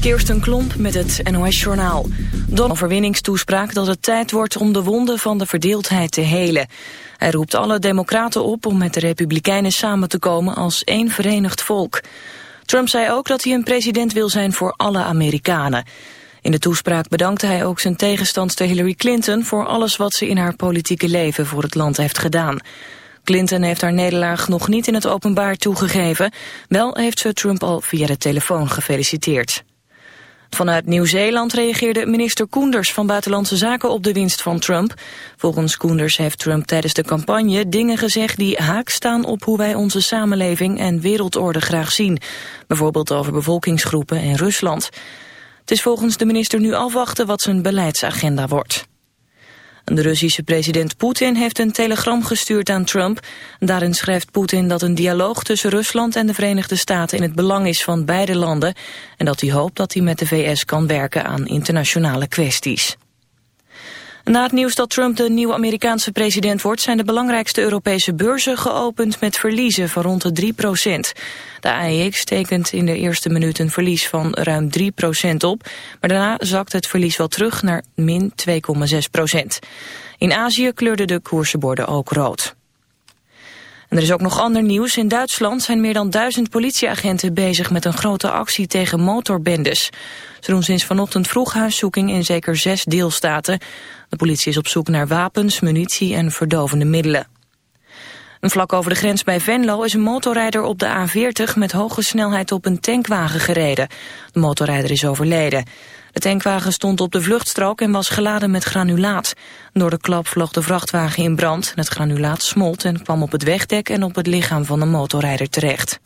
Kirsten Klomp met het NOS-journaal. Don overwinningstoespraak dat het tijd wordt om de wonden van de verdeeldheid te helen. Hij roept alle democraten op om met de republikeinen samen te komen als één verenigd volk. Trump zei ook dat hij een president wil zijn voor alle Amerikanen. In de toespraak bedankte hij ook zijn tegenstandster Hillary Clinton... voor alles wat ze in haar politieke leven voor het land heeft gedaan. Clinton heeft haar nederlaag nog niet in het openbaar toegegeven. Wel heeft ze Trump al via de telefoon gefeliciteerd. Vanuit Nieuw-Zeeland reageerde minister Koenders van Buitenlandse Zaken op de winst van Trump. Volgens Koenders heeft Trump tijdens de campagne dingen gezegd die haak staan op hoe wij onze samenleving en wereldorde graag zien. Bijvoorbeeld over bevolkingsgroepen en Rusland. Het is volgens de minister nu afwachten wat zijn beleidsagenda wordt. De Russische president Poetin heeft een telegram gestuurd aan Trump. Daarin schrijft Poetin dat een dialoog tussen Rusland en de Verenigde Staten in het belang is van beide landen en dat hij hoopt dat hij met de VS kan werken aan internationale kwesties. Na het nieuws dat Trump de nieuwe Amerikaanse president wordt... zijn de belangrijkste Europese beurzen geopend met verliezen van rond de 3 procent. De AEX tekent in de eerste minuut een verlies van ruim 3 procent op... maar daarna zakt het verlies wel terug naar min 2,6 procent. In Azië kleurden de koersenborden ook rood. En er is ook nog ander nieuws. In Duitsland zijn meer dan duizend politieagenten bezig met een grote actie tegen motorbendes. Ze doen sinds vanochtend vroeg huiszoeking in zeker zes deelstaten. De politie is op zoek naar wapens, munitie en verdovende middelen. Een vlak over de grens bij Venlo is een motorrijder op de A40 met hoge snelheid op een tankwagen gereden. De motorrijder is overleden. De tankwagen stond op de vluchtstrook en was geladen met granulaat. Door de klap vloog de vrachtwagen in brand. Het granulaat smolt en kwam op het wegdek en op het lichaam van de motorrijder terecht.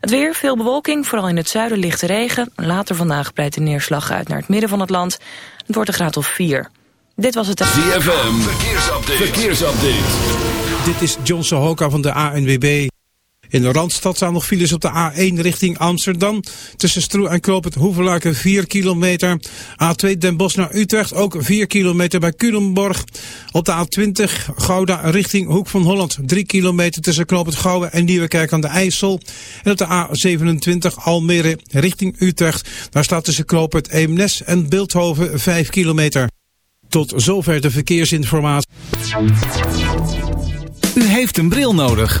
Het weer, veel bewolking, vooral in het zuiden lichte regen. Later vandaag breidt de neerslag uit naar het midden van het land. Het wordt een graad of 4. Dit was het... ZFM, verkeersupdate. verkeersupdate. Dit is John Sohoka van de ANWB. In de Randstad staan nog files op de A1 richting Amsterdam. Tussen Stroe en Kroop het Hoevelaken 4 kilometer. A2 Den Bosch naar Utrecht ook 4 kilometer bij Culemborg. Op de A20 Gouda richting Hoek van Holland 3 kilometer tussen Knoop het en Nieuwekerk aan de IJssel. En op de A27 Almere richting Utrecht. Daar staat tussen Knoop het Eemnes en Beeldhoven 5 kilometer. Tot zover de verkeersinformatie. U heeft een bril nodig.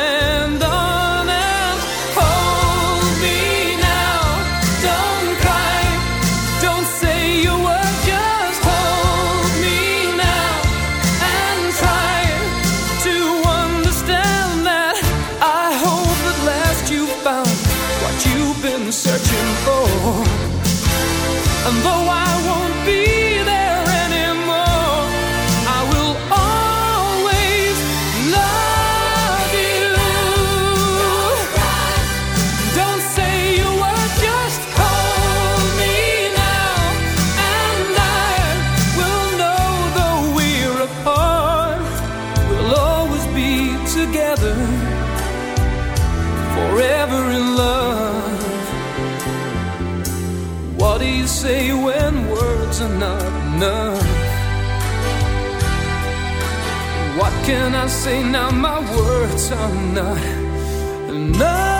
together, forever in love. What do you say when words are not enough? What can I say now? My words are not Miss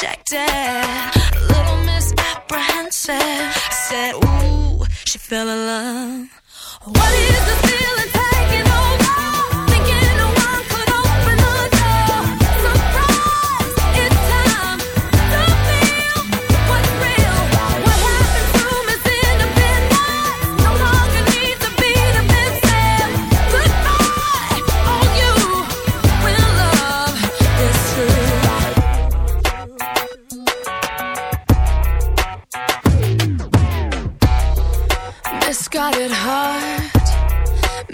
rejected.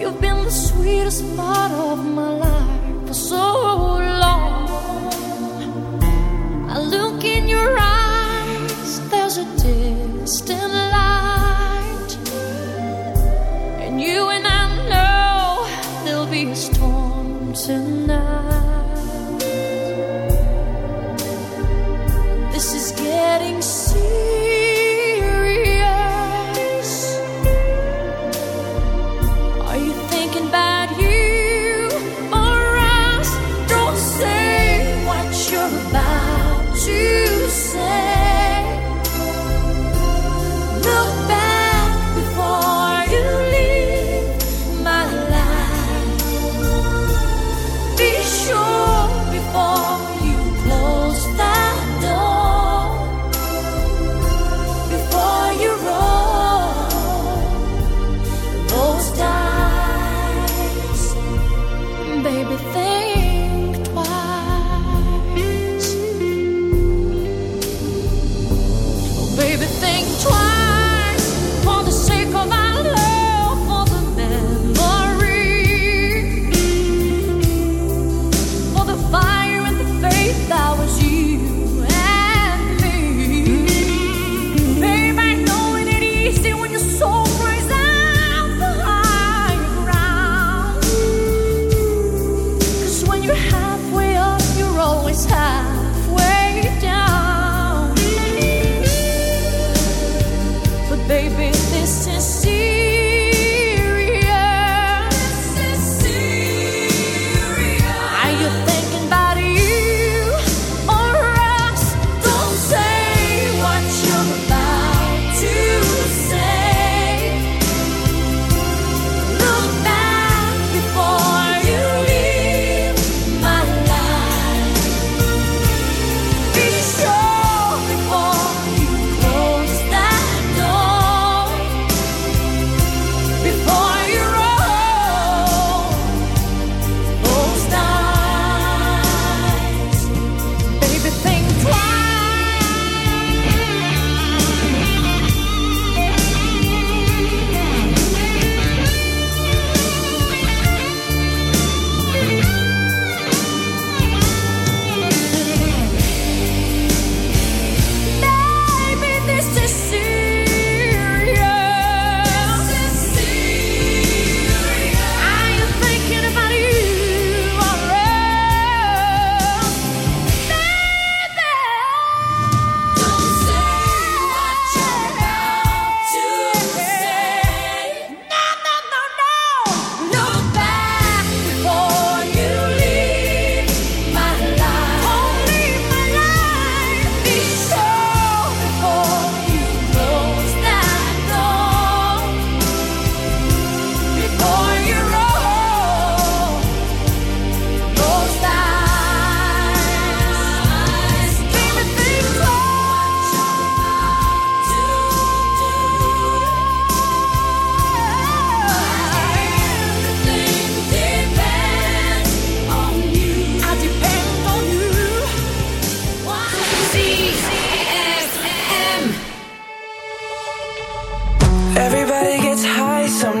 You've been the sweetest part of my life for so long. I look in your eyes, there's a distance.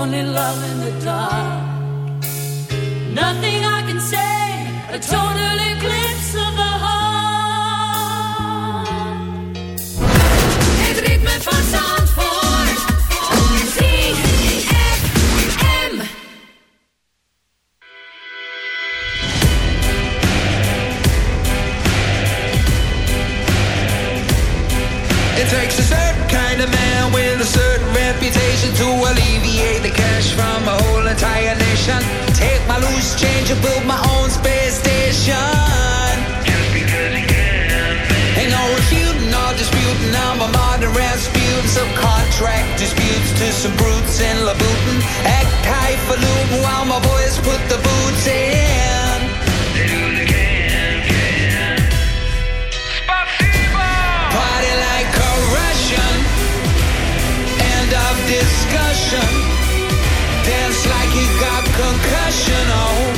Only love in the dark. Nothing I can say, a total eclipse of the heart. Het ritme van Zandvoort. ZFM. It takes a certain kind of man with a certain reputation to alleviate build my own space station. Just because he can. Ain't no refuting or disputing. I'm a modern Rasputin. Contract disputes to some brutes in Louboutin. Act highfalutin while my boys put the boots in. Party like a Russian. End of discussion. Dance like you got concussion. Oh,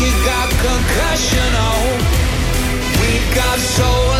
You got concussion. Oh, we got soul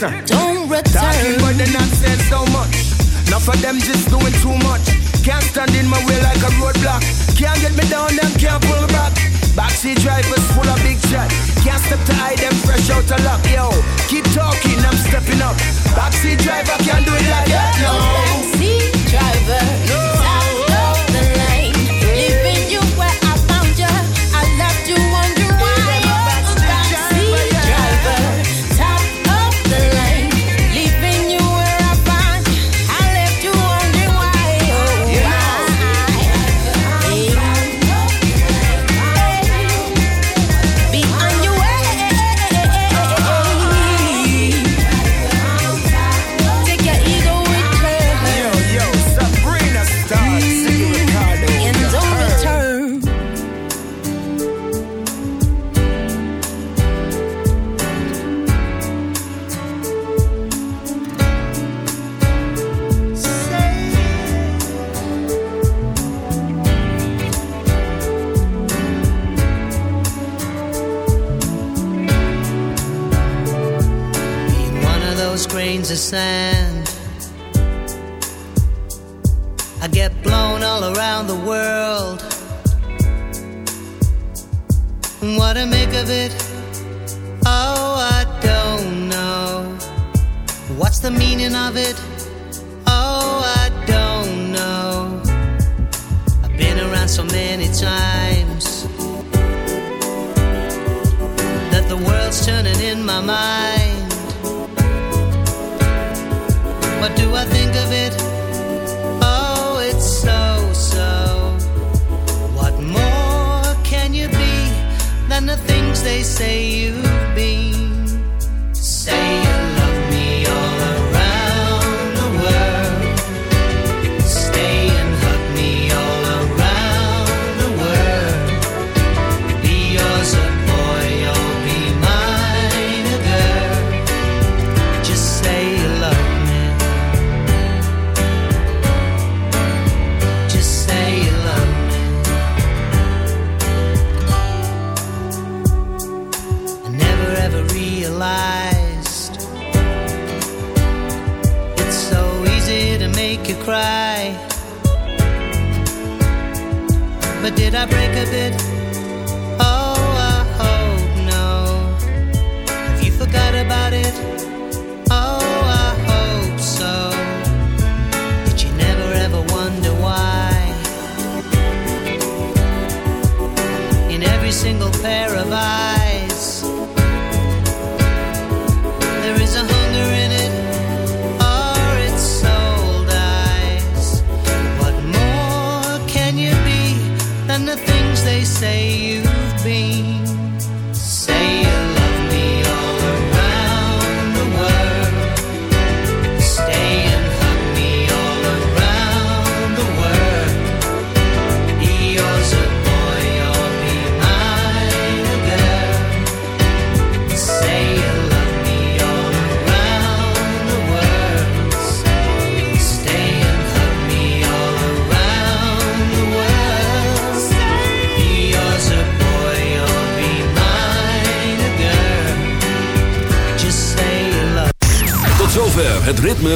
Don't return. Talking but they not said so much. Enough for them just doing too much. Can't stand in my way like a roadblock. Can't get me down, and can't pull back. Backseat drivers full of big chat. Can't step to hide them fresh out of luck. Yo, keep talking, I'm stepping up. Backseat driver can't do it like that.